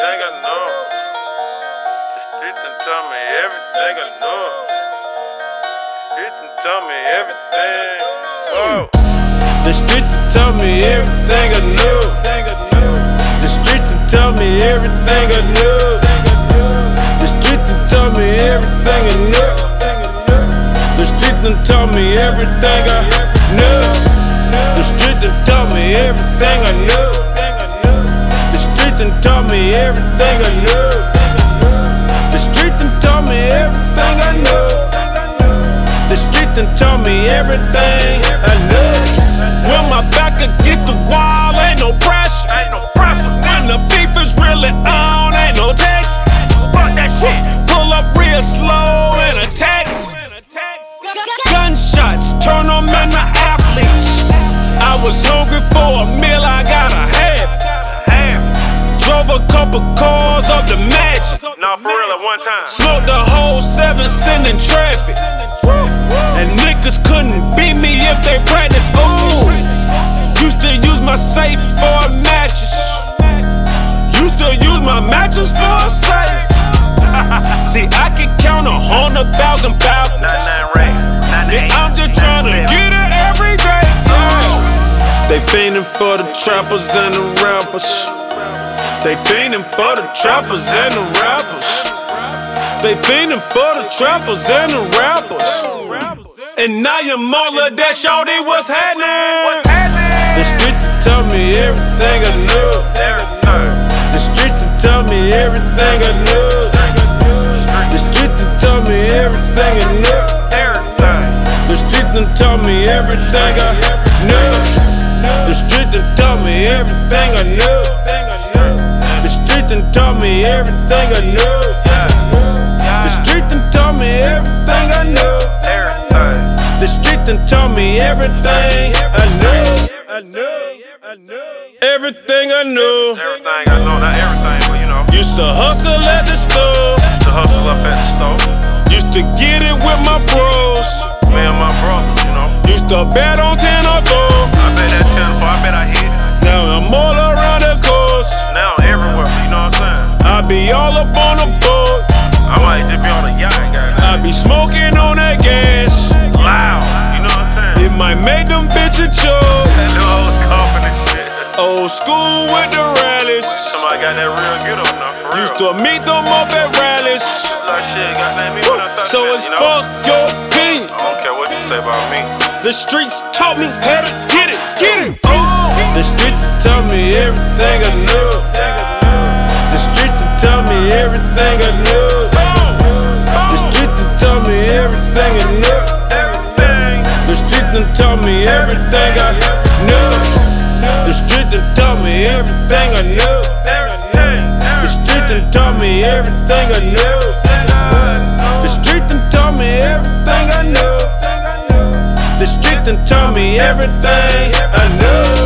everything I know. The street done taught me everything I know. The street done taught me everything. Whoa. The street done taught me everything I knew. The street done taught me everything I knew. The street done taught me everything I knew. The street done taught me everything I knew. The street done taught me everything I knew. The street done taught me everything I knew. The street done taught me everything I knew. The street done taught me everything I knew. When my back against the wall, ain't no pressure. Ain't no pressure. When the beef is really on, ain't no text. Fuck that shit. Pull up real slow in a text. Gunshots turn them into athletes. I was hungry for a meal, I got a half. Drove a couple up the magic. No, for real, at one time. Smoked the whole seven cent in traffic. And niggas couldn't beat me if they practice. Ooh. Used to use my safe for a mattress. Used to use my mattress for a safe. See, I can count a hundred thousand pounds. 99 racks. 98. I'm just trying to get it every day. They fiending for the trappers and the rappers. They fiending for the trappers and the rappers. They fiending for the trappers and the rappers. And now you're of that, shorty, what's happening? The street tell me everything I knew. The street tell me everything I knew. The street tell me everything I knew. The street taught me everything I knew. The street taught me everything I knew. Me everything I knew. The street done taught me everything I knew. The street done taught me everything I knew. I knew. I knew. Everything I knew. Everything I know, not everything, but you know, Used to hustle at the store. to hustle up at the store. Used to get it with my bros. Me and my brothers, you know. Used to bet on 10 them bitches choke. Old and shit. Old school with the rallies. Somebody got that real get up now, for real. Used to meet them up at rallies. Like shit, goddamn me when I start So it's you know? fuck your opinion. I don't care what you say about me. The streets taught me how to get it, get it. Oh. The streets taught me everything I knew. The streets taught me everything I knew. Streets taught me everything I knew. The streets taught me everything I knew. The streets taught me everything I knew. The streets taught me everything I knew. The street done taught me everything